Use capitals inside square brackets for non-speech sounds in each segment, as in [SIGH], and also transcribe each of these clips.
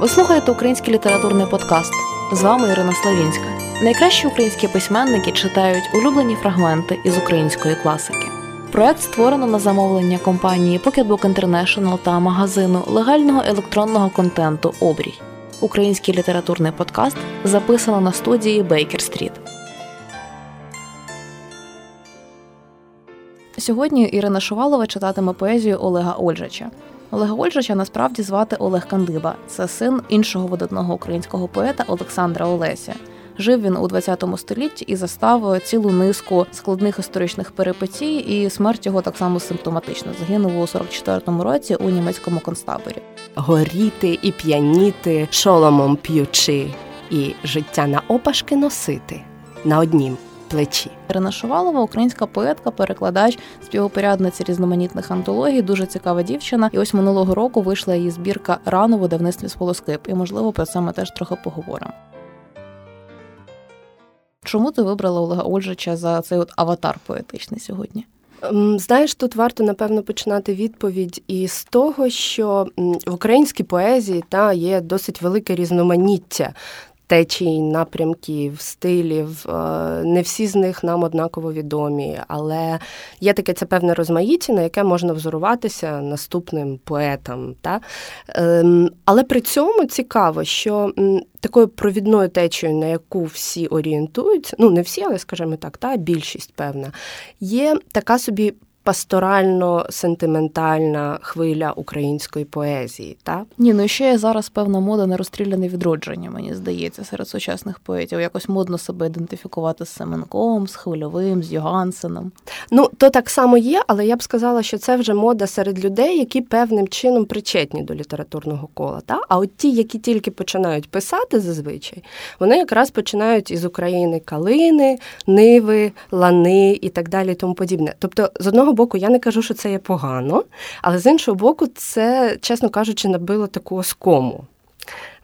Ви слухаєте український літературний подкаст. З вами Ірина Славінська. Найкращі українські письменники читають улюблені фрагменти із української класики. Проект створено на замовлення компанії Pocketbook International та магазину легального електронного контенту Обрій. Український літературний подкаст записано на студії Бейкер Стріт. Сьогодні Ірина Шувалова читатиме поезію Олега Ольжача. Олега Ольжича насправді звати Олег Кандиба. Це син іншого видатного українського поета Олександра Олеся. Жив він у ХХ столітті і застав цілу низку складних історичних перипетій, і смерть його так само симптоматична. Загинув у 44-му році у німецькому концтаборі. Горіти і п'яніти, шоломом п'ючи, і життя на опашки носити на однім плечі. Ірина Шувалова, українська поетка, перекладач, співопорядниця різноманітних антологій, дуже цікава дівчина. І ось минулого року вийшла її збірка рано в видавництві «Сполоскип». І можливо про це ми теж трохи поговоримо. Чому ти вибрала Олега Ольжича за цей от аватар поетичний сьогодні? Ем, знаєш, тут варто напевно починати відповідь із того, що в українській поезії та є досить велике різноманіття течій, напрямків, стилів. Е, не всі з них нам однаково відомі, але є таке це певне розмаїття, на яке можна взоруватися наступним поетам. Та? Ем, але при цьому цікаво, що такою провідною течією, на яку всі орієнтуються, ну не всі, але скажімо так, та більшість певна, є така собі пасторально-сентиментальна хвиля української поезії. так? Ні, ну ще є зараз певна мода на розстріляне відродження, мені здається, серед сучасних поетів. Якось модно себе ідентифікувати з Семенком, з Хвильовим, з Йогансеном. Ну, то так само є, але я б сказала, що це вже мода серед людей, які певним чином причетні до літературного кола. Так? А от ті, які тільки починають писати зазвичай, вони якраз починають із України калини, ниви, лани і так далі, і тому подібне. Тобто, з одного боку, я не кажу, що це є погано, але з іншого боку, це, чесно кажучи, набило таку оскому.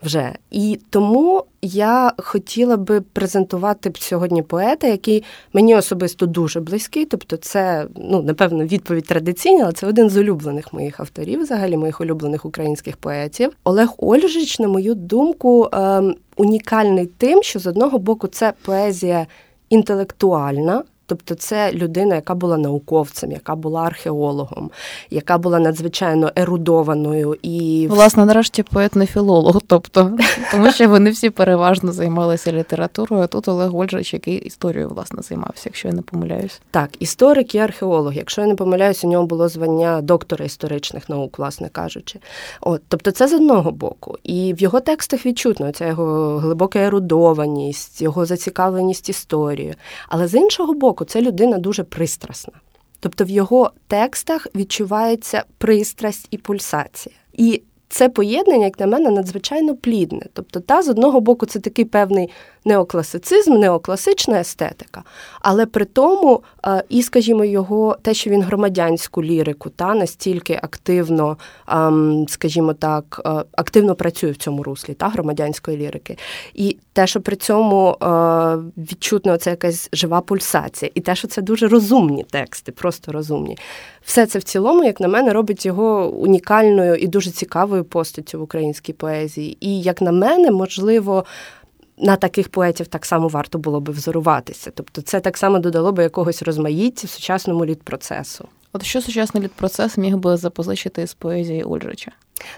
Вже і тому я хотіла би презентувати сьогодні поета, який мені особисто дуже близький. Тобто, це ну напевно відповідь традиційна, але це один з улюблених моїх авторів, взагалі моїх улюблених українських поетів. Олег Ольжич, на мою думку, ем, унікальний тим, що з одного боку це поезія інтелектуальна. Тобто це людина, яка була науковцем, яка була археологом, яка була надзвичайно ерудованою і власне нарешті поет не філолог, тобто тому що вони всі переважно займалися літературою. а Тут Олег Ольжич, який історією власне займався, якщо я не помиляюсь. Так, історик і археолог. Якщо я не помиляюсь, у нього було звання доктора історичних наук, власне кажучи. От, тобто, це з одного боку, і в його текстах відчутно ця його глибока ерудованість, його зацікавленість історією. Але з іншого боку боку, це людина дуже пристрасна. Тобто в його текстах відчувається пристрасть і пульсація. І це поєднання, як на мене, надзвичайно плідне. Тобто, та з одного боку, це такий певний неокласицизм, неокласична естетика, але при тому, е, і, скажімо, його те, що він громадянську лірику та настільки активно, ем, скажімо так, е, активно працює в цьому руслі та громадянської лірики. І те, що при цьому е, відчутно це якась жива пульсація, і те, що це дуже розумні тексти, просто розумні. Все це в цілому, як на мене, робить його унікальною і дуже цікавою постаттю в українській поезії. І як на мене, можливо, на таких поетів так само варто було би взоруватися. Тобто, це так само додало би якогось розмаїття в сучасному літпроцесу. От що сучасний літпроцес міг би запозичити з поезії Ольжича?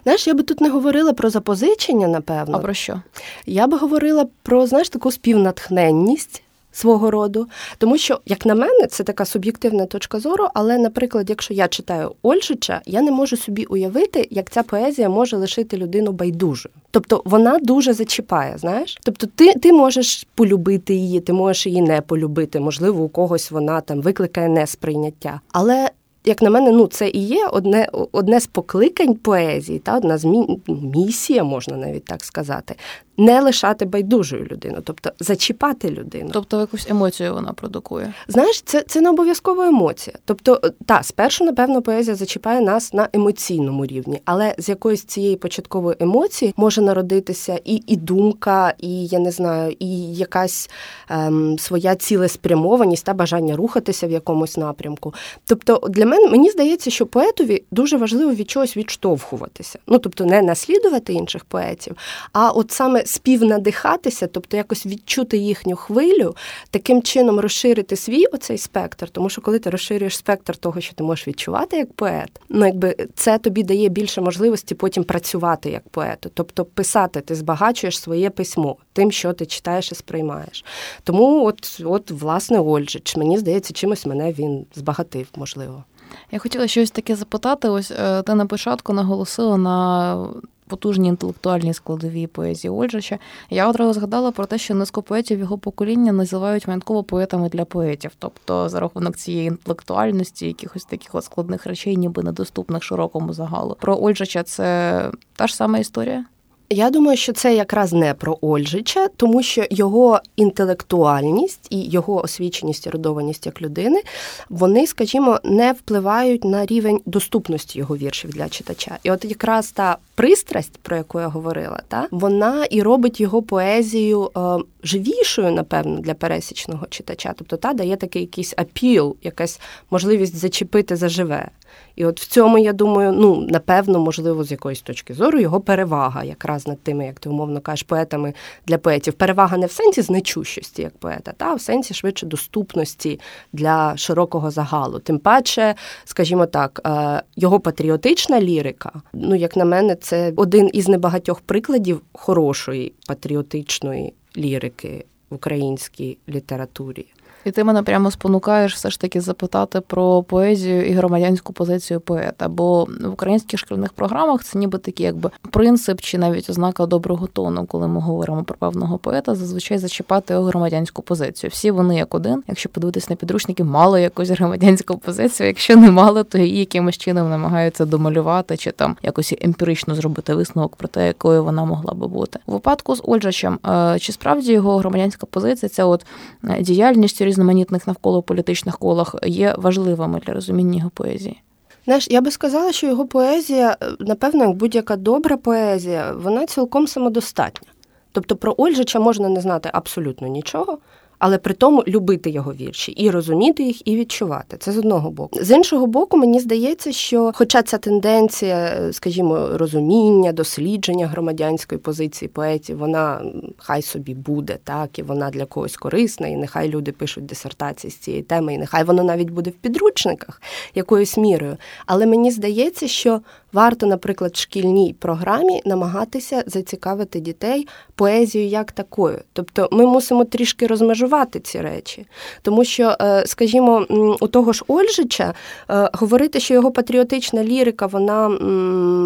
Знаєш, я би тут не говорила про запозичення, напевно. А про що? Я би говорила про знаєш таку співнатхненність свого роду. Тому що, як на мене, це така суб'єктивна точка зору. Але, наприклад, якщо я читаю Ольжича, я не можу собі уявити, як ця поезія може лишити людину байдужою. Тобто вона дуже зачіпає, знаєш? Тобто, ти ти можеш полюбити її, ти можеш її не полюбити. Можливо, у когось вона там викликає несприйняття. Але як на мене, ну це і є одне одне з покликань поезії, та одна з мі... місія, можна навіть так сказати не лишати байдужою людину, тобто зачіпати людину. Тобто якусь емоцію вона продукує. Знаєш, це це не обов'язково емоція. Тобто, е, та спершу, напевно, поезія зачіпає нас на емоційному рівні, але з якоїсь цієї початкової емоції може народитися і і думка, і я не знаю, і якась ем, своя цілеспрямованість та бажання рухатися в якомусь напрямку. Тобто, для мене мені здається, що поетові дуже важливо від чогось відштовхуватися. Ну тобто, не наслідувати інших поетів, а от саме співнадихатися, тобто якось відчути їхню хвилю, таким чином розширити свій оцей спектр, тому що коли ти розширюєш спектр того, що ти можеш відчувати як поет, ну якби це тобі дає більше можливості потім працювати як поету, тобто писати, ти збагачуєш своє письмо тим, що ти читаєш і сприймаєш. Тому, от, от власне, Ольжич, мені здається, чимось мене він збагатив, можливо. Я хотіла щось таке запитати. Ось е, ти на початку наголосила на потужній інтелектуальні складові поезії Ольжича. Я одразу згадала про те, що низку поетів його покоління називають винятково поетами для поетів, тобто за рахунок цієї інтелектуальності, якихось таких от складних речей, ніби недоступних широкому загалу. Про Ольжича це та ж сама історія. Я думаю, що це якраз не про Ольжича, тому що його інтелектуальність і його освіченість і родованість як людини, вони, скажімо, не впливають на рівень доступності його віршів для читача. І от якраз та пристрасть, про яку я говорила, та вона і робить його поезію е, живішою, напевно, для пересічного читача. Тобто та дає такий якийсь апіл, якась можливість зачепити заживе. І от в цьому, я думаю, ну напевно, можливо, з якоїсь точки зору його перевага, якраз над тими, як ти умовно кажеш, поетами для поетів. Перевага не в сенсі значущості як поета, та в сенсі швидше доступності для широкого загалу. Тим паче, скажімо так, е, його патріотична лірика, ну як на мене, це один із небагатьох прикладів хорошої патріотичної лірики в українській літературі. І ти мене прямо спонукаєш все ж таки запитати про поезію і громадянську позицію поета. Бо в українських шкільних програмах це ніби такий якби принцип чи навіть ознака доброго тону, коли ми говоримо про певного поета, зазвичай зачіпати його громадянську позицію. Всі вони як один, якщо подивитись на підручники, мали якусь громадянську позицію. Якщо не мали, то її якимось чином намагаються домалювати чи там якось емпірично зробити висновок про те, якою вона могла би бути. У випадку з Ольжачем, е, чи справді його громадянська позиція, ця от е, діяльність різноманітних навколо політичних колах є важливими для розуміння його поезії. Знаєш, я би сказала, що його поезія, е, напевно, як будь-яка добра поезія, вона цілком самодостатня. Тобто про Ольжича можна не знати абсолютно нічого, але при тому любити його вірші і розуміти їх, і відчувати. Це з одного боку. З іншого боку, мені здається, що, хоча ця тенденція, скажімо, розуміння, дослідження громадянської позиції поетів, вона хай собі буде, так і вона для когось корисна, і нехай люди пишуть дисертації з цієї теми, і нехай воно навіть буде в підручниках якоюсь мірою. Але мені здається, що варто, наприклад, в шкільній програмі намагатися зацікавити дітей поезією як такою. Тобто ми мусимо трішки розмежувати ці речі. Тому що, е, скажімо, у того ж Ольжича е, говорити, що його патріотична лірика, вона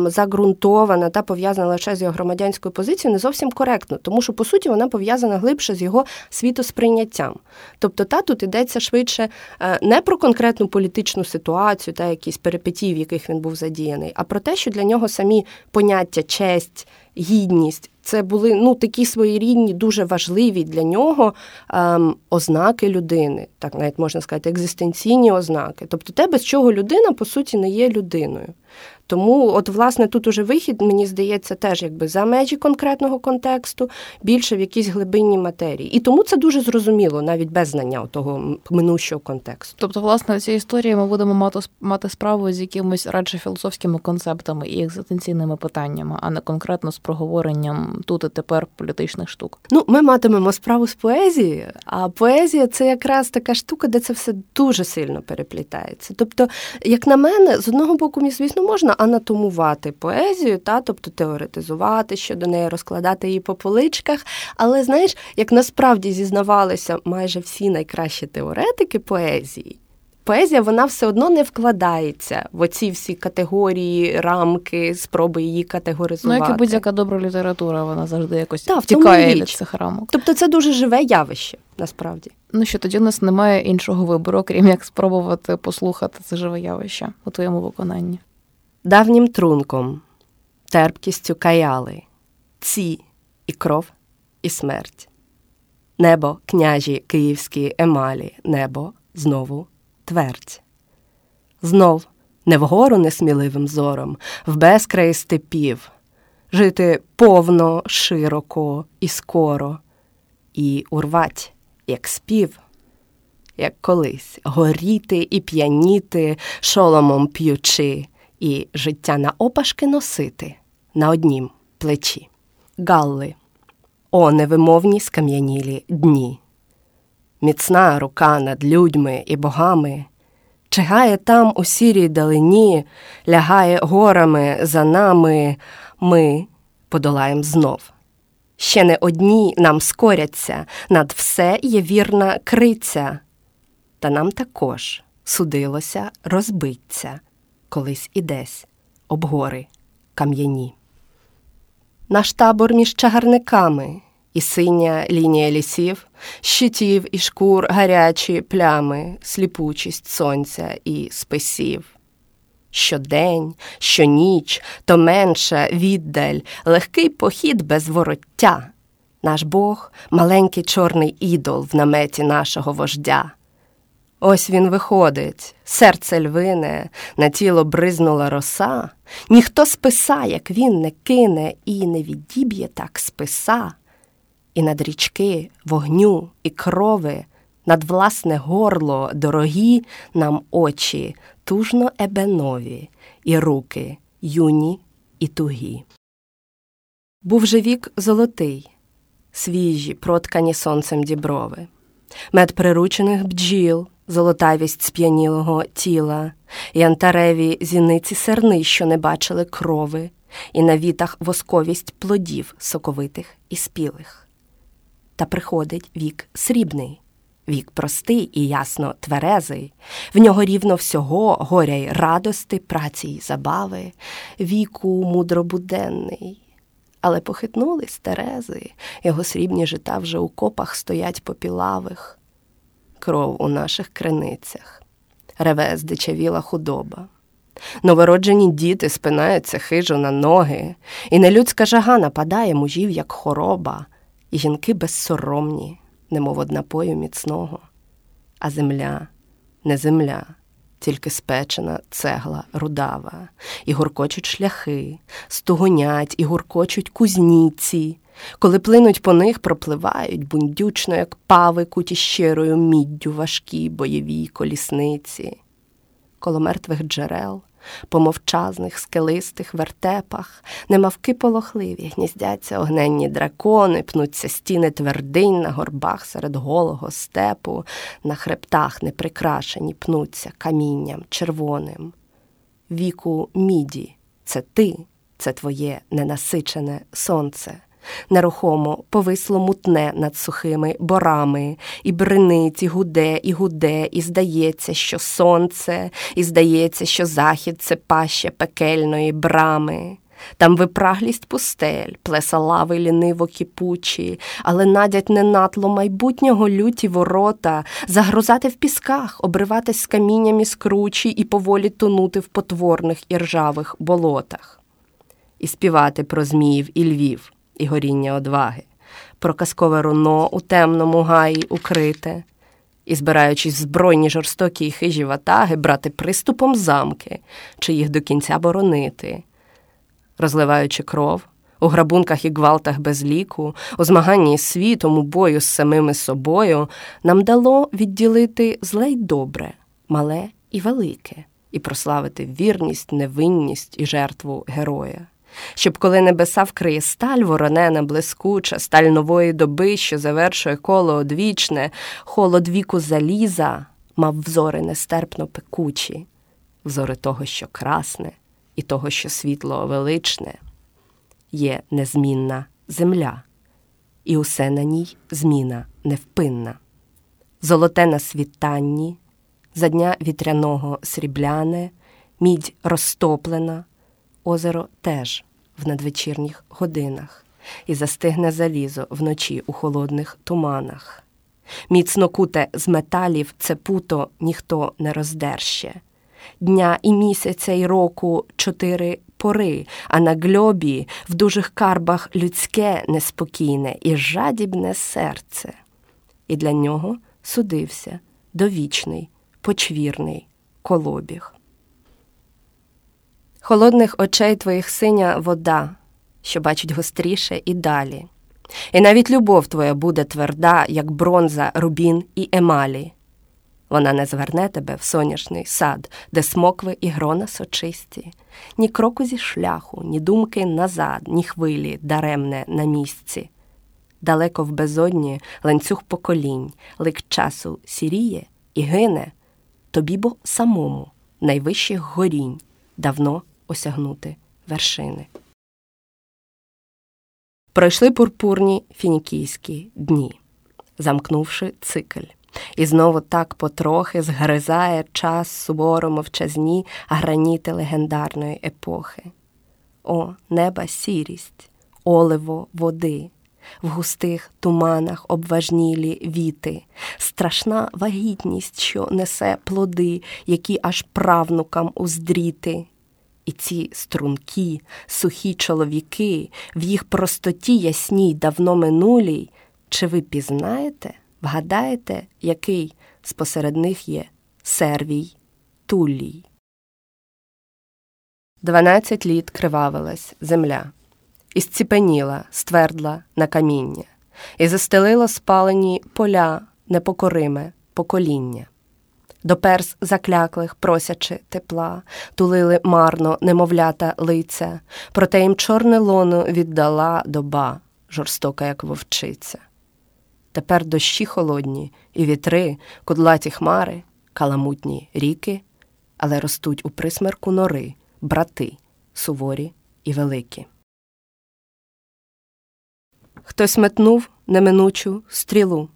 загрунтована та пов'язана лише з його громадянською позицією, не зовсім коректно, тому що, по суті, вона пов'язана глибше з його світосприйняттям. Тобто, та тут йдеться швидше е, не про конкретну політичну ситуацію та якісь перипетії, в яких він був задіяний, а про те, що для нього самі поняття честь, гідність це були ну такі своєрідні, дуже важливі для нього ем, ознаки людини, так навіть можна сказати, екзистенційні ознаки. Тобто, те, без чого людина по суті не є людиною. Тому, от, власне, тут уже вихід, мені здається, теж якби за межі конкретного контексту, більше в якійсь глибинній матерії. І тому це дуже зрозуміло, навіть без знання того минущого контексту. Тобто, власне, в цій історії ми будемо мати мати справу з якимось радше філософськими концептами і екзистенційними питаннями, а не конкретно з проговоренням тут і тепер політичних штук. Ну, ми матимемо справу з поезією, а поезія це якраз така штука, де це все дуже сильно переплітається. Тобто, як на мене, з одного боку, мені, звісно, можна анатомувати поезію, та тобто теоретизувати щодо неї, розкладати її по поличках. Але знаєш, як насправді зізнавалися майже всі найкращі теоретики поезії. Поезія вона все одно не вкладається в оці всі категорії, рамки, спроби її категоризувати. Ну, як і будь-яка добра література, вона завжди якось так, втікає від цих рамок. Тобто це дуже живе явище, насправді. Ну що тоді у нас немає іншого вибору, крім як спробувати послухати це живе явище у твоєму виконанні давнім трунком, терпкістю каяли, ці і кров і смерть. Небо, княжі київські емалі, небо знову твердь. Знов не вгору несміливим зором, в безкраї степів, жити повно, широко і скоро, і урвать, як спів, як колись, горіти і п'яніти, шоломом п'ючи, і життя на опашки носити на однім плечі. Галли, о невимовні скам'янілі дні. Міцна рука над людьми і богами чигає там у сірій далині, лягає горами за нами, ми подолаєм знов. Ще не одні нам скоряться, над все є вірна криця, та нам також судилося розбиться колись і десь об гори кам'яні. Наш табор між чагарниками і синя лінія лісів, щитів і шкур гарячі плями, сліпучість сонця і списів. Щодень, щоніч, то менша віддаль, легкий похід без вороття. Наш Бог маленький чорний ідол в наметі нашого вождя. Ось він виходить, серце львине, на тіло бризнула роса, ніхто списа, як він не кине, і не відіб'є так списа і над річки, вогню і крови, над власне горло дорогі нам очі, тужно ебенові, і руки юні і тугі. Був же вік золотий, свіжі, проткані сонцем діброви, мед приручених бджіл, золотавість сп'янілого тіла, і антареві зіниці серни, що не бачили крови, і на вітах восковість плодів соковитих і спілих та приходить вік срібний, вік простий і ясно тверезий, в нього рівно всього горя й радости, праці й забави, віку мудробуденний. Але похитнулись Терези, його срібні жита вже у копах стоять попілавих, кров у наших криницях, реве здичавіла худоба. Новороджені діти спинаються хижо на ноги, і нелюдська жага нападає мужів, як хороба, жінки безсоромні, немов од напою міцного, а земля не земля, тільки спечена цегла рудава, і гуркочуть шляхи, стугонять і гуркочуть кузніці, коли плинуть по них, пропливають бундючно, як пави куті щирою міддю важкі бойові колісниці. Коло мертвих джерел по мовчазних скелистих вертепах, немавки полохливі, гніздяться огненні дракони, пнуться стіни твердинь на горбах серед голого степу, на хребтах неприкрашені пнуться камінням червоним. Віку міді, це ти, це твоє ненасичене сонце нерухомо повисло мутне над сухими борами, і бринить, і гуде, і гуде, і здається, що сонце, і здається, що захід це паща пекельної брами. Там випраглість пустель, плеса лави ліниво кипучі, але надять не натло майбутнього люті ворота, загрозати в пісках, обриватись з камінням із кручі і поволі тонути в потворних і ржавих болотах, і співати про зміїв і львів і горіння одваги, про казкове руно у темному гаї укрите, і, збираючись збройні жорстокі й хижі ватаги, брати приступом замки чи їх до кінця боронити, розливаючи кров. У грабунках і гвалтах без ліку, у змаганні з світом, у бою з самими собою, нам дало відділити зле й добре, мале і велике, і прославити вірність, невинність і жертву героя щоб коли небеса вкриє сталь воронена, блискуча, сталь нової доби, що завершує коло одвічне, холод віку заліза, мав взори нестерпно пекучі, взори того, що красне, і того, що світло величне, є незмінна земля, і усе на ній зміна невпинна. Золоте на світанні, за дня вітряного срібляне, мідь розтоплена озеро теж в надвечірніх годинах, і застигне залізо вночі у холодних туманах. Міцно куте з металів це путо ніхто не роздерще. Дня і місяця й року чотири пори, а на гльобі в дужих карбах людське неспокійне і жадібне серце. І для нього судився довічний, почвірний колобіг. Холодних очей твоїх синя вода, що бачить гостріше і далі. І навіть любов твоя буде тверда, як бронза, рубін і емалі. Вона не зверне тебе в соняшний сад, де смокви і грона сочисті, ні кроку зі шляху, ні думки назад, ні хвилі даремне на місці. Далеко в безодні ланцюг поколінь, лик часу сіріє і гине, тобі бо самому найвищих горінь давно осягнути вершини. Пройшли пурпурні фінікійські дні, замкнувши цикль. І знову так потрохи згризає час суворо мовчазні граніти легендарної епохи. О, неба сірість, оливо води, в густих туманах обважнілі віти, страшна вагітність, що несе плоди, які аж правнукам уздріти. І ці стрункі, сухі чоловіки в їх простоті ясній, давно минулій, чи ви пізнаєте? Вгадаєте, який спосеред них є сервій Туллій? Дванадцять літ кривавилась земля, і зціпеніла, ствердла на каміння, і застелила спалені поля непокориме покоління. До перс закляклих, просячи тепла, тулили марно немовлята лиця, проте їм чорне лоно віддала доба, жорстока, як вовчиця. Тепер дощі холодні, і вітри, кудлаті хмари, каламутні ріки, але ростуть у присмерку нори, брати, суворі і великі. Хтось метнув неминучу стрілу,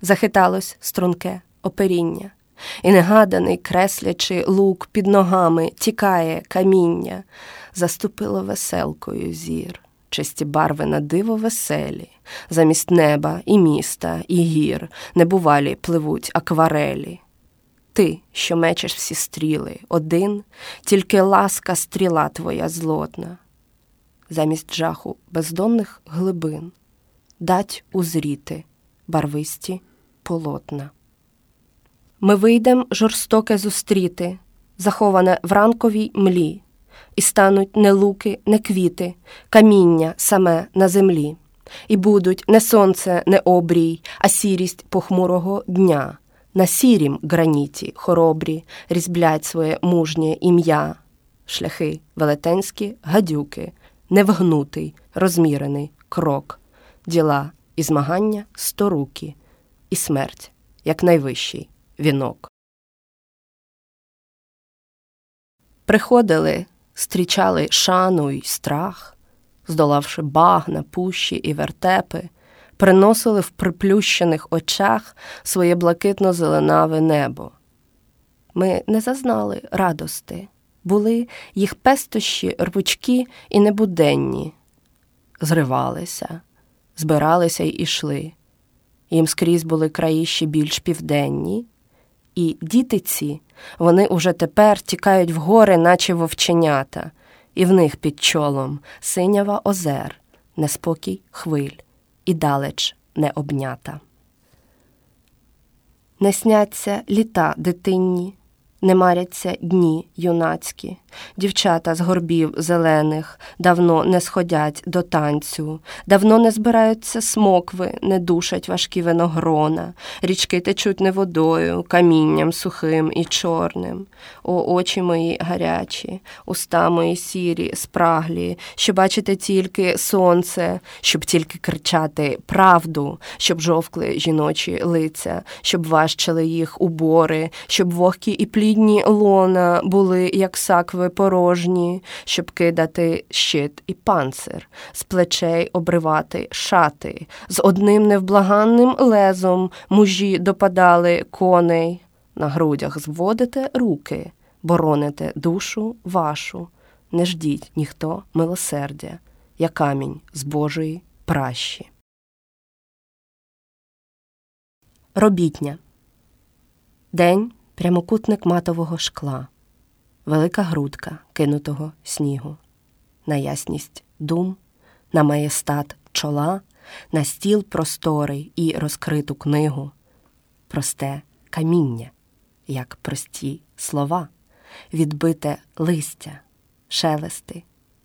захиталось струнке оперіння, і негаданий, креслячи лук під ногами, тікає каміння, заступило веселкою зір. Чисті барви на диво веселі, замість неба і міста, і гір. Небувалі пливуть акварелі. Ти, що мечеш всі стріли, один, тільки ласка стріла твоя злотна, замість жаху бездонних глибин. Дать узріти барвисті полотна. Ми вийдем жорстоке зустріти, заховане в ранковій млі, і стануть не луки, не квіти, каміння саме на землі, і будуть не сонце, не обрій, а сірість похмурого дня. На сірім граніті хоробрі різблять своє мужнє ім'я, шляхи велетенські гадюки, невгнутий, розмірений крок, діла і змагання сторукі, і смерть як найвищий вінок. Приходили стрічали шану й страх, здолавши багна, пущі і вертепи, приносили в приплющених очах своє блакитно-зеленаве небо. Ми не зазнали радости, були їх пестощі, рвучкі і небуденні, зривалися, збиралися й ішли. Їм скрізь були краї ще більш південні, і діти ці вони уже тепер тікають в гори, наче вовченята, і в них під чолом синява озер, неспокій хвиль і далеч не обнята. Не сняться літа дитинні, не маряться дні юнацькі, дівчата з горбів зелених давно не сходять до танцю, давно не збираються смокви, не душать важкі виногрона, річки течуть не водою, камінням сухим і чорним. О, очі мої гарячі, уста мої сірі, спраглі, що бачите тільки сонце, щоб тільки кричати правду, щоб жовкли жіночі лиця, щоб важчили їх убори, щоб вогкі і плі плідні лона були, як сакви порожні, щоб кидати щит і панцир, з плечей обривати шати, з одним невблаганним лезом мужі допадали коней, на грудях зводите руки, бороните душу вашу, не ждіть ніхто милосердя, я камінь з Божої пращі. Робітня. День прямокутник матового шкла, велика грудка кинутого снігу. на ясність дум, на маєстат чола, на стіл просторий і розкриту книгу, просте каміння, як прості слова, відбите листя, шелести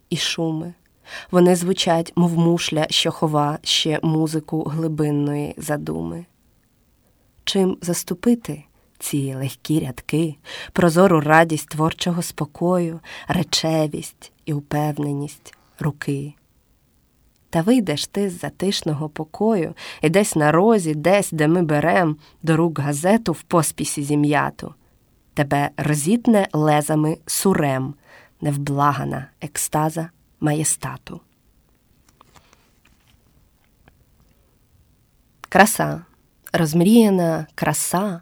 і шуми. Вони звучать, мов мушля, що хова ще музику глибинної задуми. Чим заступити ці легкі рядки, прозору радість творчого спокою, речевість і упевненість руки? Та вийдеш ти з затишного покою і десь на розі, десь, де ми берем до рук газету в поспісі зім'яту, тебе розітне лезами сурем, невблагана екстаза маєстату. Краса, розмріяна краса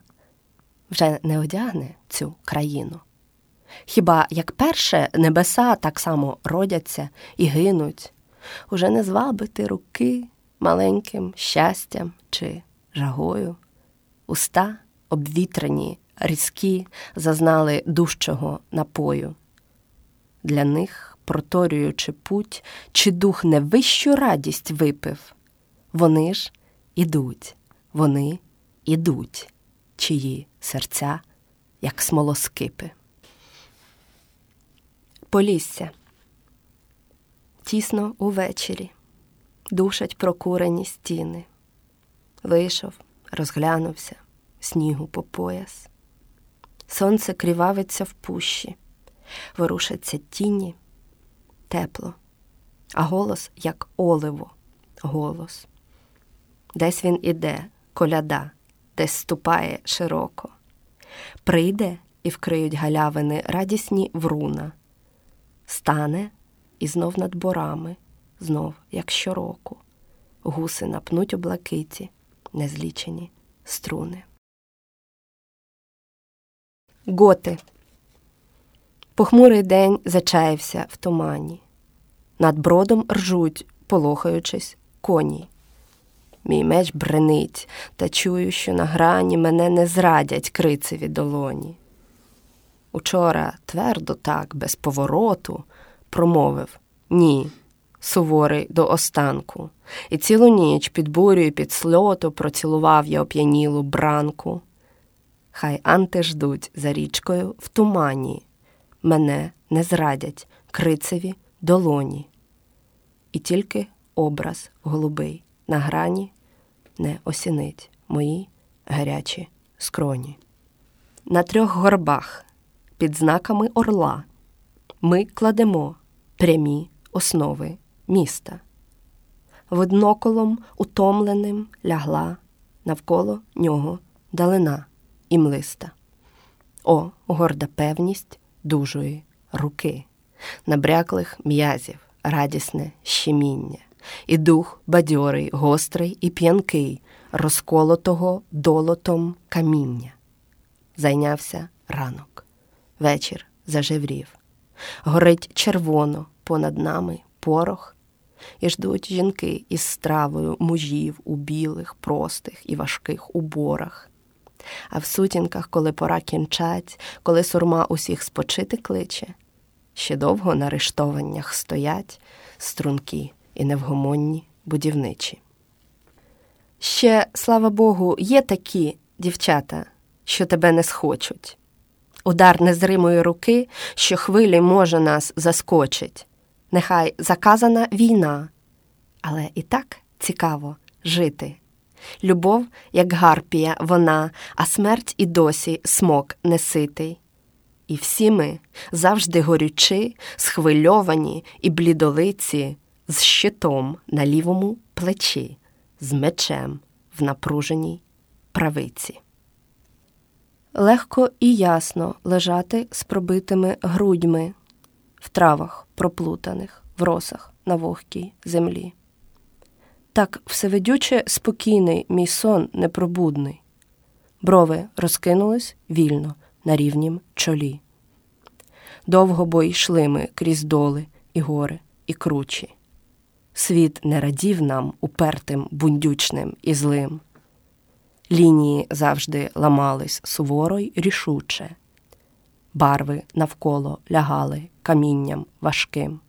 вже не одягне цю країну. Хіба як перше небеса так само родяться і гинуть, уже не звабити руки маленьким щастям чи жагою, уста обвітрені, різкі, зазнали дужчого напою. Для них, проторюючи путь, чи дух не вищу радість випив, вони ж ідуть, вони ідуть, чиї серця, як смолоскипи. Полісся тісно увечері, душать прокурені стіни. Вийшов, розглянувся, снігу по пояс. Сонце крівавиться в пущі, ворушаться тіні, тепло, а голос, як оливо, голос. Десь він іде, коляда, десь ступає широко. Прийде і вкриють галявини радісні вруна, стане і знов над борами, знов, як щороку, гуси напнуть у блакиті, незлічені струни. Готи. Похмурий день зачаявся в тумані. Над бродом ржуть, полохаючись, коні. Мій меч бренить, та чую, що на грані мене не зрадять крицеві долоні. Учора твердо так, без повороту, промовив ні, суворий до останку, і цілу ніч під бурю під сльоту процілував я оп'янілу бранку. Хай анти ждуть за річкою в тумані, мене не зрадять крицеві долоні. І тільки образ голубий на грані не осінить мої гарячі скроні. На трьох горбах під знаками орла ми кладемо прямі основи міста. Видноколом утомленим лягла навколо нього далина і млиста. О, горда певність дужої руки, набряклих м'язів, радісне щеміння, і дух бадьорий, гострий і п'янкий, розколотого долотом каміння. Зайнявся ранок, вечір зажеврів горить червоно понад нами порох, і ждуть жінки із стравою мужів у білих, простих і важких уборах. А в сутінках, коли пора кінчать, коли сурма усіх спочити кличе, ще довго на рештованнях стоять струнки і невгомонні будівничі. Ще, слава Богу, є такі дівчата, що тебе не схочуть удар незримої руки, що хвилі може нас заскочить. Нехай заказана війна, але і так цікаво жити. Любов, як гарпія, вона, а смерть і досі смок неситий. І всі ми завжди горючи, схвильовані і блідолиці, з щитом на лівому плечі, з мечем в напруженій правиці. Легко і ясно лежати з пробитими грудьми в травах проплутаних, в росах на вогкій землі. Так всевидюче спокійний мій сон непробудний, брови розкинулись вільно на рівнім чолі. Довго бо йшли ми крізь доли і гори, і кручі. Світ не радів нам упертим, бундючним і злим. Лінії завжди ламались суворо й рішуче, барви навколо лягали камінням важким.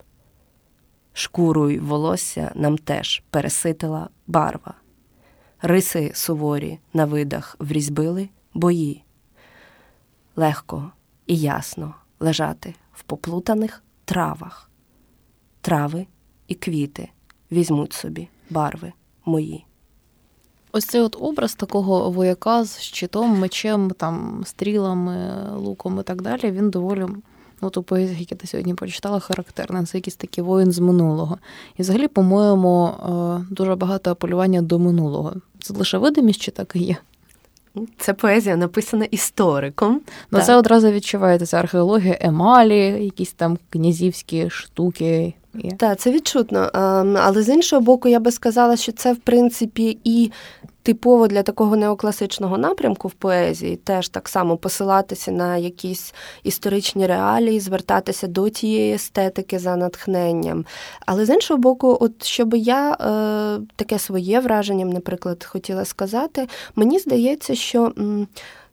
шкуру й волосся нам теж переситила барва. Риси суворі на видах врізьбили бої. Легко і ясно лежати в поплутаних травах. Трави і квіти візьмуть собі барви мої. Ось цей от образ такого вояка з щитом, мечем, там, стрілами, луком і так далі, він доволі ну, у поезії, які ти сьогодні прочитала, характерний. Це якийсь такий воїн з минулого. І взагалі, по-моєму, е, дуже багато апелювання до минулого. Це лише видимість, чи так і є? Це поезія написана істориком. Ну, це одразу відчувається археологія, емалі, якісь там князівські штуки. Так, це відчутно. Ем, але з іншого боку, я би сказала, що це в принципі і типово для такого неокласичного напрямку в поезії, теж так само посилатися на якісь історичні реалії, звертатися до тієї естетики за натхненням. Але з іншого боку, от щоб я е, таке своє враженням, наприклад, хотіла сказати, мені здається, що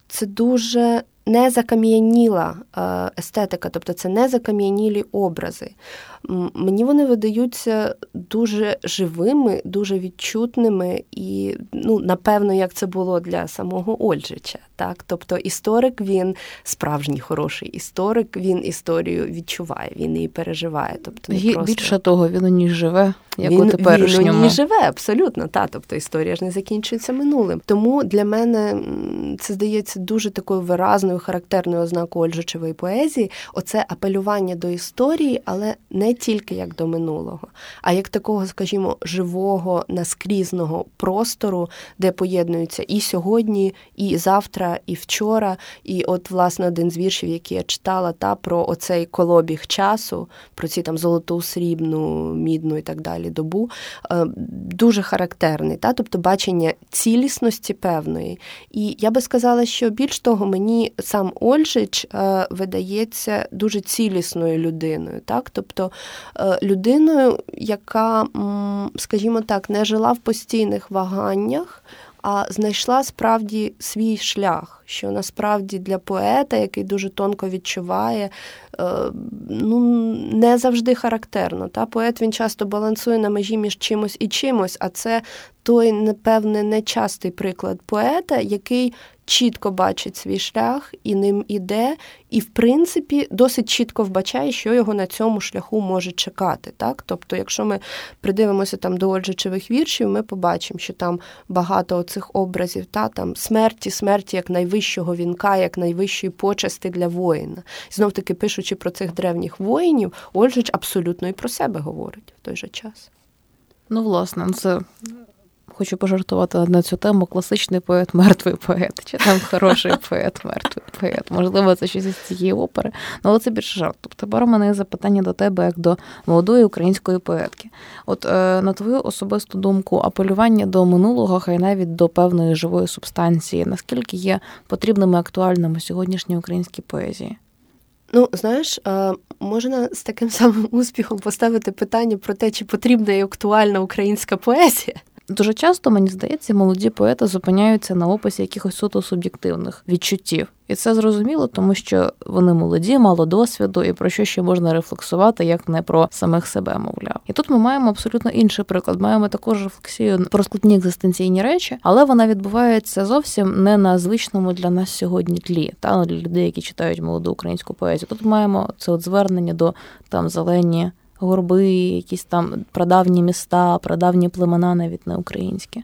це дуже не закам'яніла е, естетика, тобто це не закам'янілі образи. Мені вони видаються дуже живими, дуже відчутними і, ну, напевно, як це було для самого Ольжича. Так? Тобто історик він справжній хороший історик, він історію відчуває, він її переживає. Тобто не просто... Більше того, він у ній живе, як він, у теперішньому. Він у ній живе, абсолютно. Та, Тобто історія ж не закінчується минулим. Тому для мене це здається дуже такою виразною, характерною ознакою Ольжичевої поезії. Оце апелювання до історії, але не тільки як до минулого, а як такого, скажімо, живого наскрізного простору, де поєднуються і сьогодні, і завтра, і вчора. І от, власне, один з віршів, який я читала, та про оцей колобіг часу, про ці там золоту, срібну, мідну і так далі добу, е, дуже характерний, та, тобто бачення цілісності певної. І я би сказала, що більш того, мені сам Ольжич е, видається дуже цілісною людиною. так, Тобто Е, людиною, яка, скажімо так, не жила в постійних ваганнях, а знайшла справді свій шлях, що насправді для поета, який дуже тонко відчуває, е, ну не завжди характерно. Та Поет він часто балансує на межі між чимось і чимось, а це той, напевне, нечастий приклад поета, який чітко бачить свій шлях і ним іде, і, в принципі, досить чітко вбачає, що його на цьому шляху може чекати. Так? Тобто, якщо ми придивимося там до Ольжичевих віршів, ми побачимо, що там багато оцих образів, та, там смерті, смерті як найвищого вінка, як найвищої почести для воїна. І знов таки, пишучи про цих древніх воїнів, Ольжич абсолютно і про себе говорить в той же час. Ну, власне, це хочу пожартувати на цю тему класичний поет, мертвий поет, чи там хороший [LAUGHS] поет, мертвий поет. Можливо, це щось із цієї опери. Ну, але це більше жарт. Тобто, тепер у мене є запитання до тебе як до молодої української поетки. От е, на твою особисту думку, апелювання до минулого, хай навіть до певної живої субстанції, наскільки є потрібними актуальними сьогоднішній українській поезії? Ну, знаєш, е, можна з таким самим успіхом поставити питання про те, чи потрібна і актуальна українська поезія. Дуже часто мені здається, молоді поети зупиняються на описі якихось суто суб'єктивних відчуттів, і це зрозуміло, тому що вони молоді, мало досвіду, і про що ще можна рефлексувати, як не про самих себе, мовляв. І тут ми маємо абсолютно інший приклад. Маємо також рефлексію про складні екзистенційні речі, але вона відбувається зовсім не на звичному для нас сьогодні тлі, та для людей, які читають молоду українську поезію. Тут маємо це от звернення до там зелені горби, якісь там прадавні міста, прадавні племена, навіть не українські.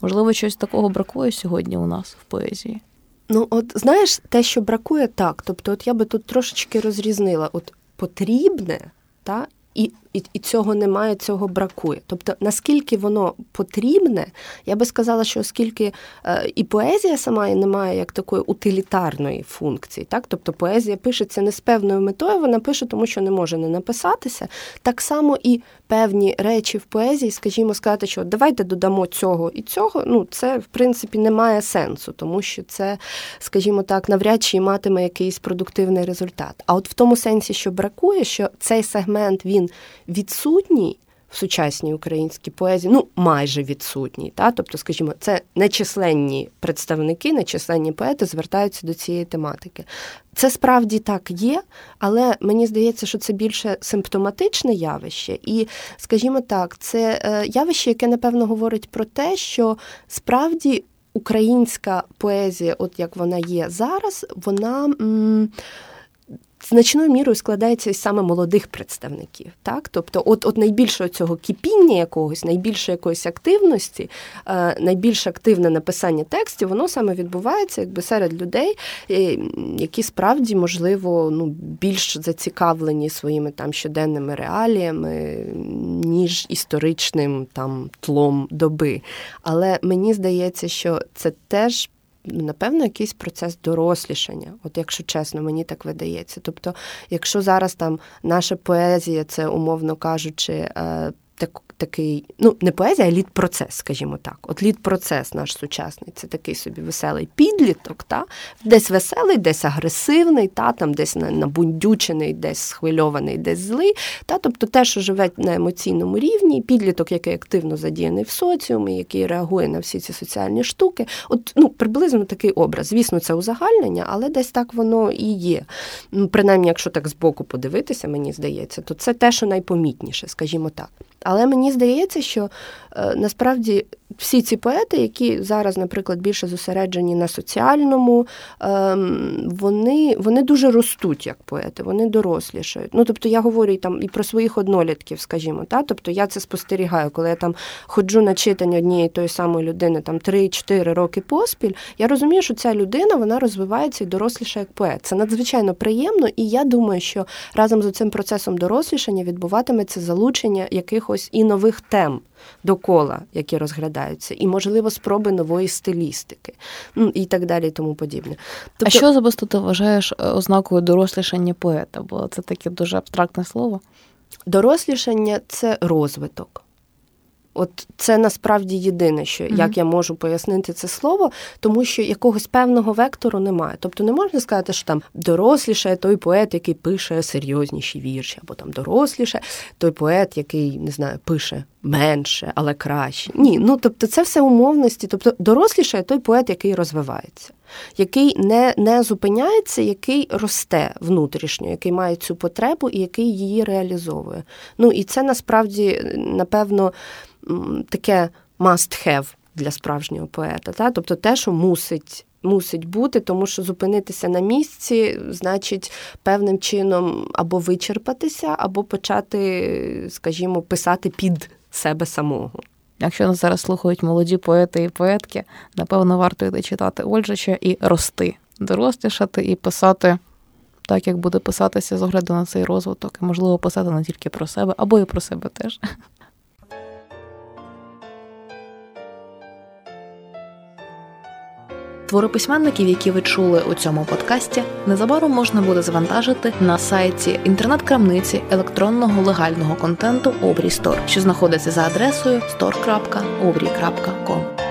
Можливо, щось такого бракує сьогодні у нас в поезії. Ну, от знаєш, те, що бракує, так. Тобто, от я би тут трошечки розрізнила: от потрібне, та, і і, і цього немає, цього бракує. Тобто, наскільки воно потрібне, я би сказала, що оскільки е, і поезія сама не має як такої утилітарної функції, так тобто поезія пишеться не з певною метою, вона пише, тому що не може не написатися. Так само і певні речі в поезії, скажімо, сказати, що давайте додамо цього і цього. Ну, це в принципі не має сенсу, тому що це, скажімо так, навряд чи матиме якийсь продуктивний результат. А от в тому сенсі, що бракує, що цей сегмент він відсутній, в сучасній українській поезії ну майже відсутній. Та? Тобто, скажімо, це нечисленні представники, нечисленні поети звертаються до цієї тематики. Це справді так є, але мені здається, що це більше симптоматичне явище, і, скажімо так, це е, явище, яке напевно говорить про те, що справді українська поезія, от як вона є зараз, вона. М- значною мірою складається із саме молодих представників. Так? Тобто, от от найбільше цього кипіння якогось, найбільше якоїсь активності, е, найбільш активне написання текстів, воно саме відбувається якби серед людей, е, які справді, можливо, ну, більш зацікавлені своїми там щоденними реаліями, ніж історичним там тлом доби. Але мені здається, що це теж напевно, якийсь процес дорослішання, от якщо чесно, мені так видається. Тобто, якщо зараз там наша поезія, це умовно кажучи, е, так, такий, ну не поезія, а лід-процес, скажімо так. От лід-процес наш сучасний, це такий собі веселий підліток, та? десь веселий, десь агресивний, та? там десь набундючений, десь схвильований, десь злий. Та? Тобто те, що живе на емоційному рівні, підліток, який активно задіяний в соціумі, який реагує на всі ці соціальні штуки. От ну, приблизно такий образ. Звісно, це узагальнення, але десь так воно і є. Принаймні, якщо так збоку подивитися, мені здається, то це те, що найпомітніше, скажімо так. Але мені здається, що е, насправді всі ці поети, які зараз, наприклад, більше зосереджені на соціальному, ем, вони вони дуже ростуть як поети, вони дорослішають. Ну, тобто я говорю там і про своїх однолітків, скажімо, та? тобто я це спостерігаю, коли я там ходжу на читання однієї тої самої людини там 3-4 роки поспіль, я розумію, що ця людина вона розвивається і доросліша як поет. Це надзвичайно приємно, і я думаю, що разом з цим процесом дорослішання відбуватиметься залучення якихось і нових тем докола, які розглядаються, і, можливо, спроби нової стилістики, ну і так далі, і тому подібне. Тобто... А що особисто ти вважаєш е, ознакою дорослішання поета? Бо це таке дуже абстрактне слово. Дорослішання це розвиток. От це насправді єдине, що mm-hmm. як я можу пояснити це слово, тому що якогось певного вектору немає. Тобто не можна сказати, що там доросліше той поет, який пише серйозніші вірші, або там доросліше той поет, який не знаю, пише менше, але краще. Ні, ну тобто це все умовності. Тобто доросліше той поет, який розвивається. Який не не зупиняється, який росте внутрішньо, який має цю потребу і який її реалізовує. Ну і це насправді, напевно, таке must have для справжнього поета. Та? Тобто те, що мусить. Мусить бути, тому що зупинитися на місці, значить, певним чином або вичерпатися, або почати, скажімо, писати під себе самого. Якщо нас зараз слухають молоді поети і поетки, напевно, варто йти читати Ольжича і рости, дорослішати і писати так, як буде писатися з огляду на цей розвиток, і можливо писати не тільки про себе, або і про себе теж. Твори письменників, які ви чули у цьому подкасті, незабаром можна буде завантажити на сайті інтернет-крамниці електронного легального контенту Обрій Стор, що знаходиться за адресою store.obрій.com.